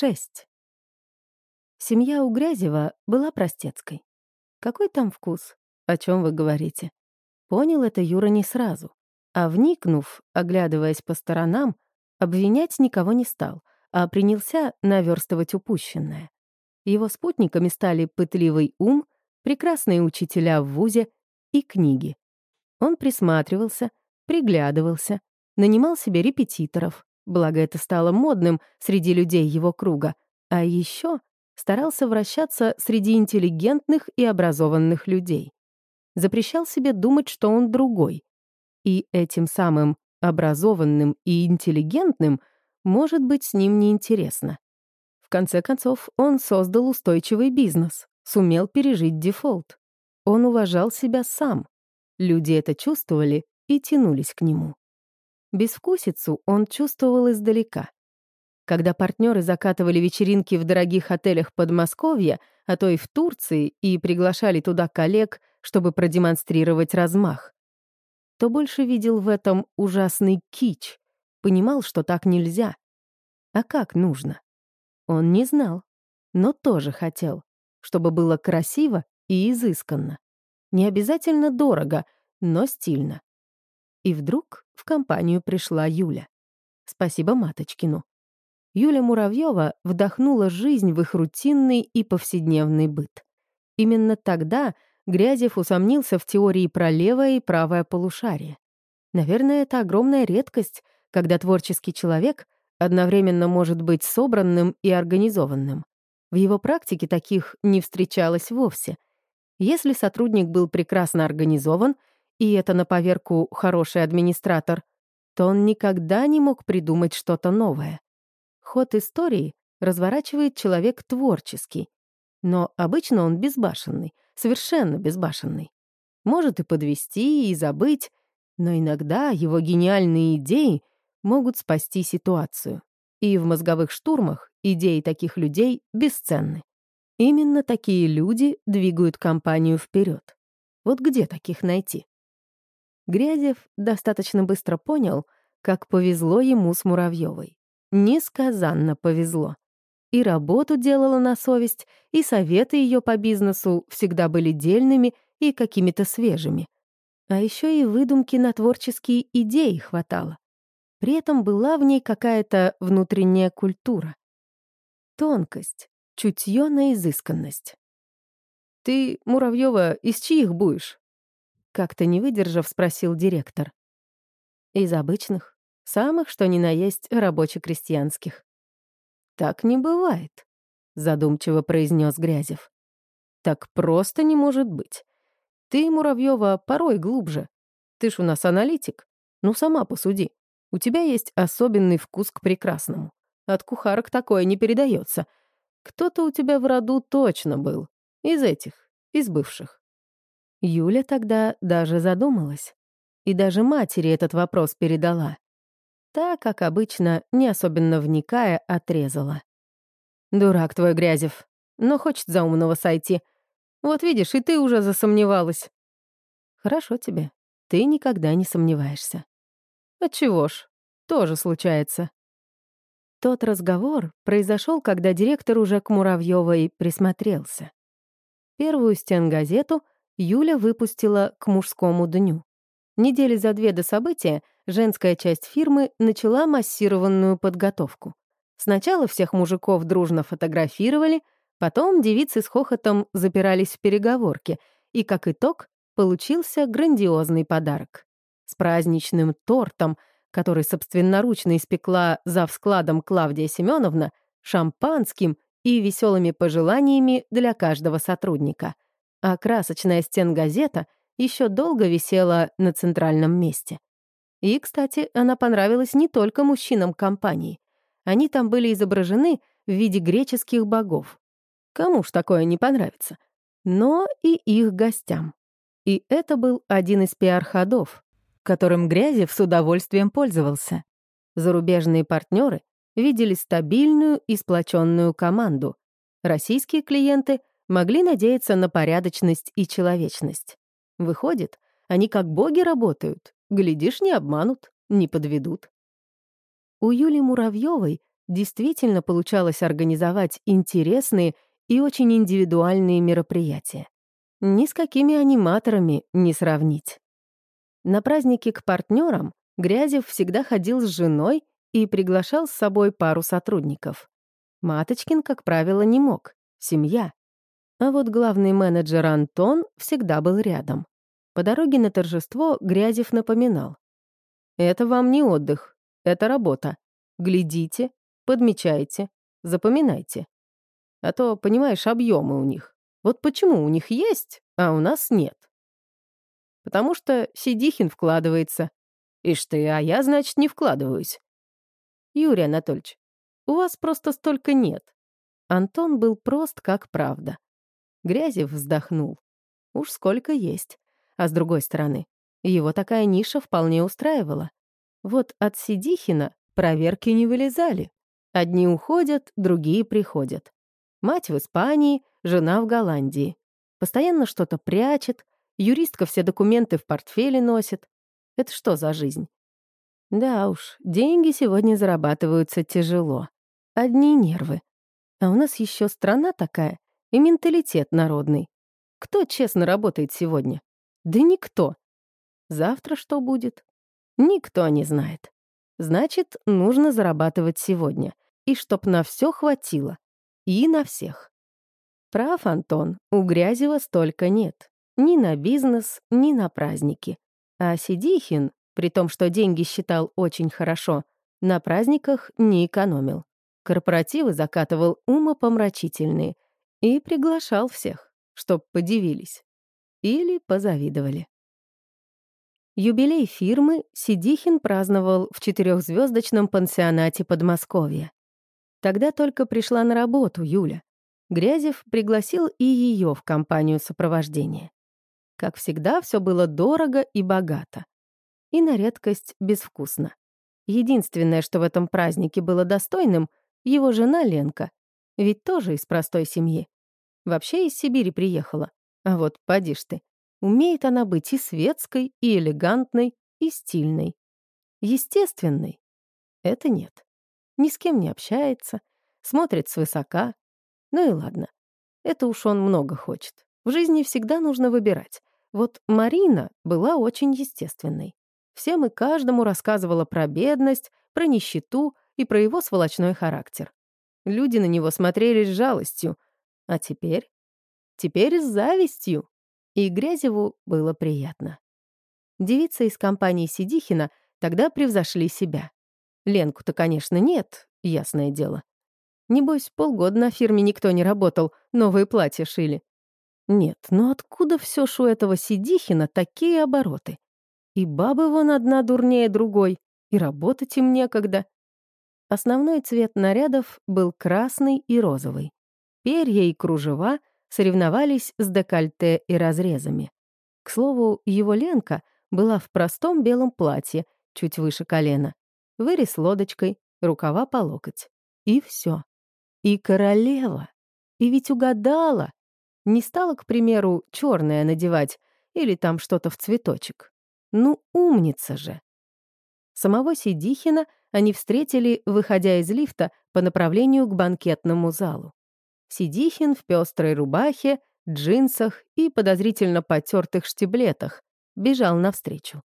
6. Семья у Грязева была простецкой. Какой там вкус? О чем вы говорите? Понял это Юра не сразу. А вникнув, оглядываясь по сторонам, обвинять никого не стал, а принялся наверстывать упущенное. Его спутниками стали пытливый ум, прекрасные учителя в ВУЗе и книги. Он присматривался, приглядывался, нанимал себе репетиторов, благо это стало модным среди людей его круга, а еще старался вращаться среди интеллигентных и образованных людей. Запрещал себе думать, что он другой. И этим самым образованным и интеллигентным может быть с ним неинтересно. В конце концов, он создал устойчивый бизнес, сумел пережить дефолт. Он уважал себя сам. Люди это чувствовали и тянулись к нему. Безвкусицу он чувствовал издалека. Когда партнеры закатывали вечеринки в дорогих отелях Подмосковья, а то и в Турции, и приглашали туда коллег, чтобы продемонстрировать размах, то больше видел в этом ужасный кич, понимал, что так нельзя. А как нужно? Он не знал, но тоже хотел, чтобы было красиво и изысканно. Не обязательно дорого, но стильно. И вдруг в компанию пришла Юля. Спасибо Маточкину. Юля Муравьева вдохнула жизнь в их рутинный и повседневный быт. Именно тогда Грязев усомнился в теории про левое и правое полушарие. Наверное, это огромная редкость, когда творческий человек одновременно может быть собранным и организованным. В его практике таких не встречалось вовсе. Если сотрудник был прекрасно организован — и это на поверку хороший администратор, то он никогда не мог придумать что-то новое. Ход истории разворачивает человек творческий, но обычно он безбашенный, совершенно безбашенный. Может и подвести, и забыть, но иногда его гениальные идеи могут спасти ситуацию. И в мозговых штурмах идеи таких людей бесценны. Именно такие люди двигают компанию вперед. Вот где таких найти? Грязев достаточно быстро понял, как повезло ему с Муравьевой. Несказанно повезло. И работу делала на совесть, и советы ее по бизнесу всегда были дельными и какими-то свежими. А еще и выдумки на творческие идеи хватало. При этом была в ней какая-то внутренняя культура. Тонкость, чутье на изысканность. «Ты, Муравьева, из чьих будешь?» Как-то не выдержав, спросил директор. Из обычных, самых, что ни на есть, рабоче-крестьянских. Так не бывает, задумчиво произнес Грязев. Так просто не может быть. Ты, Муравьева, порой глубже. Ты ж у нас аналитик. Ну, сама посуди. У тебя есть особенный вкус к прекрасному. От кухарок такое не передается. Кто-то у тебя в роду точно был. Из этих, из бывших. Юля тогда даже задумалась. И даже матери этот вопрос передала. Та, как обычно, не особенно вникая, отрезала. «Дурак твой, Грязев, но хочет за умного сойти. Вот видишь, и ты уже засомневалась». «Хорошо тебе, ты никогда не сомневаешься». «Отчего ж, тоже случается». Тот разговор произошел, когда директор уже к Муравьевой присмотрелся. Первую стенгазету — Юля выпустила к мужскому дню. Недели за две до события женская часть фирмы начала массированную подготовку. Сначала всех мужиков дружно фотографировали, потом девицы с хохотом запирались в переговорке, и, как итог, получился грандиозный подарок. С праздничным тортом, который собственноручно испекла за складом Клавдия Семеновна, шампанским и веселыми пожеланиями для каждого сотрудника — а красочная стенгазета еще долго висела на центральном месте. И, кстати, она понравилась не только мужчинам компании. Они там были изображены в виде греческих богов. Кому ж такое не понравится? Но и их гостям. И это был один из пиар-ходов, которым Грязев с удовольствием пользовался. Зарубежные партнеры видели стабильную и сплоченную команду. Российские клиенты могли надеяться на порядочность и человечность. Выходит, они как боги работают. Глядишь, не обманут, не подведут. У Юли Муравьевой действительно получалось организовать интересные и очень индивидуальные мероприятия. Ни с какими аниматорами не сравнить. На праздники к партнерам Грязев всегда ходил с женой и приглашал с собой пару сотрудников. Маточкин, как правило, не мог. Семья. А вот главный менеджер Антон всегда был рядом. По дороге на торжество Грязев напоминал. «Это вам не отдых, это работа. Глядите, подмечайте, запоминайте. А то, понимаешь, объемы у них. Вот почему у них есть, а у нас нет? Потому что Сидихин вкладывается. Ишь ты, а я, значит, не вкладываюсь. Юрий Анатольевич, у вас просто столько нет. Антон был прост, как правда. Грязев вздохнул. Уж сколько есть. А с другой стороны, его такая ниша вполне устраивала. Вот от Сидихина проверки не вылезали. Одни уходят, другие приходят. Мать в Испании, жена в Голландии. Постоянно что-то прячет, юристка все документы в портфеле носит. Это что за жизнь? Да уж, деньги сегодня зарабатываются тяжело. Одни нервы. А у нас еще страна такая и менталитет народный. Кто честно работает сегодня? Да никто. Завтра что будет? Никто не знает. Значит, нужно зарабатывать сегодня. И чтоб на все хватило. И на всех. Прав, Антон, у Грязева столько нет. Ни на бизнес, ни на праздники. А Сидихин, при том, что деньги считал очень хорошо, на праздниках не экономил. Корпоративы закатывал умопомрачительные и приглашал всех, чтоб подивились. Или позавидовали. Юбилей фирмы Сидихин праздновал в четырехзвездочном пансионате Подмосковья. Тогда только пришла на работу Юля. Грязев пригласил и ее в компанию сопровождения. Как всегда, все было дорого и богато. И на редкость безвкусно. Единственное, что в этом празднике было достойным, его жена Ленка, ведь тоже из простой семьи. Вообще из Сибири приехала. А вот поди ж ты, умеет она быть и светской, и элегантной, и стильной. Естественной. Это нет. Ни с кем не общается, смотрит свысока, ну и ладно. Это уж он много хочет. В жизни всегда нужно выбирать. Вот Марина была очень естественной. Всем и каждому рассказывала про бедность, про нищету и про его сволочной характер. Люди на него смотрели с жалостью. А теперь? Теперь с завистью. И Грязеву было приятно. Девицы из компании Сидихина тогда превзошли себя. Ленку-то, конечно, нет, ясное дело. Небось, полгода на фирме никто не работал, новые платья шили. Нет, ну откуда все ж у этого Сидихина такие обороты? И бабы вон одна дурнее другой, и работать им некогда. Основной цвет нарядов был красный и розовый. Перья и кружева соревновались с декольте и разрезами. К слову, его Ленка была в простом белом платье, чуть выше колена, вырез лодочкой, рукава по локоть. И все. И королева. И ведь угадала. Не стала, к примеру, черное надевать или там что-то в цветочек. Ну, умница же. Самого Сидихина они встретили, выходя из лифта по направлению к банкетному залу. Сидихин в пестрой рубахе, джинсах и подозрительно потертых штиблетах бежал навстречу.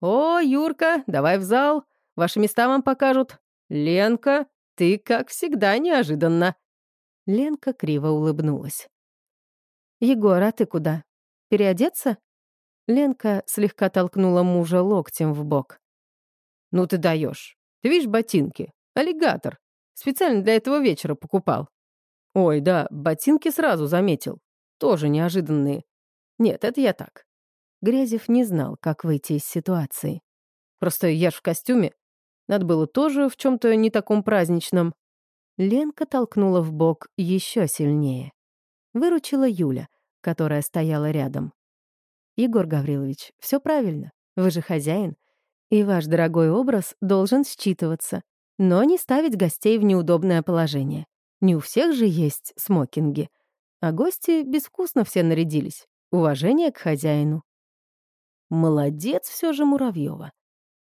«О, Юрка, давай в зал, ваши места вам покажут. Ленка, ты, как всегда, неожиданно». Ленка криво улыбнулась. «Егор, а ты куда? Переодеться?» Ленка слегка толкнула мужа локтем в бок. «Ну ты даешь. Ты видишь ботинки? Аллигатор. Специально для этого вечера покупал». «Ой, да, ботинки сразу заметил. Тоже неожиданные. Нет, это я так». Грязев не знал, как выйти из ситуации. «Просто я ж в костюме, надо было тоже в чем-то не таком праздничном. Ленка толкнула в бок еще сильнее. Выручила Юля, которая стояла рядом. «Егор Гаврилович, все правильно. Вы же хозяин. И ваш дорогой образ должен считываться, но не ставить гостей в неудобное положение. Не у всех же есть смокинги. А гости безвкусно все нарядились. Уважение к хозяину. Молодец все же Муравьева.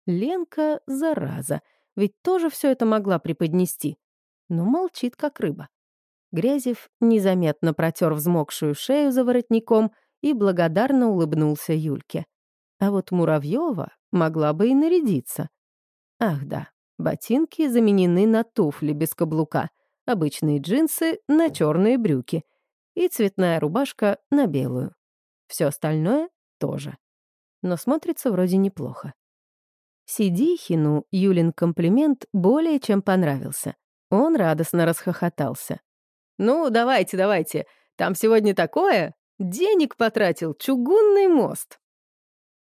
Ленка — зараза, ведь тоже все это могла преподнести. но молчит, как рыба. Грязев незаметно протер взмокшую шею за воротником и благодарно улыбнулся Юльке. А вот Муравьева могла бы и нарядиться. Ах да, ботинки заменены на туфли без каблука, обычные джинсы на черные брюки и цветная рубашка на белую. Все остальное тоже. Но смотрится вроде неплохо. Сидихину Юлин комплимент более чем понравился. Он радостно расхохотался. «Ну, давайте, давайте. Там сегодня такое. Денег потратил, чугунный мост».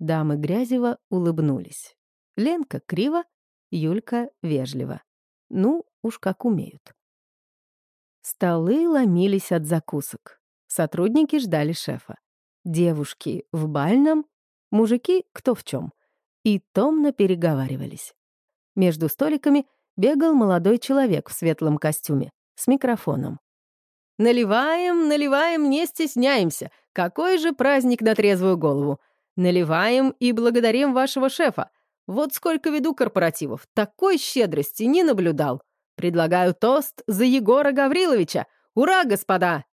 Дамы Грязева улыбнулись. Ленка криво, Юлька вежливо. Ну, уж как умеют. Столы ломились от закусок. Сотрудники ждали шефа. Девушки в бальном, мужики кто в чем. И томно переговаривались. Между столиками бегал молодой человек в светлом костюме с микрофоном. «Наливаем, наливаем, не стесняемся. Какой же праздник на трезвую голову. Наливаем и благодарим вашего шефа. Вот сколько веду корпоративов, такой щедрости не наблюдал. Предлагаю тост за Егора Гавриловича. Ура, господа!»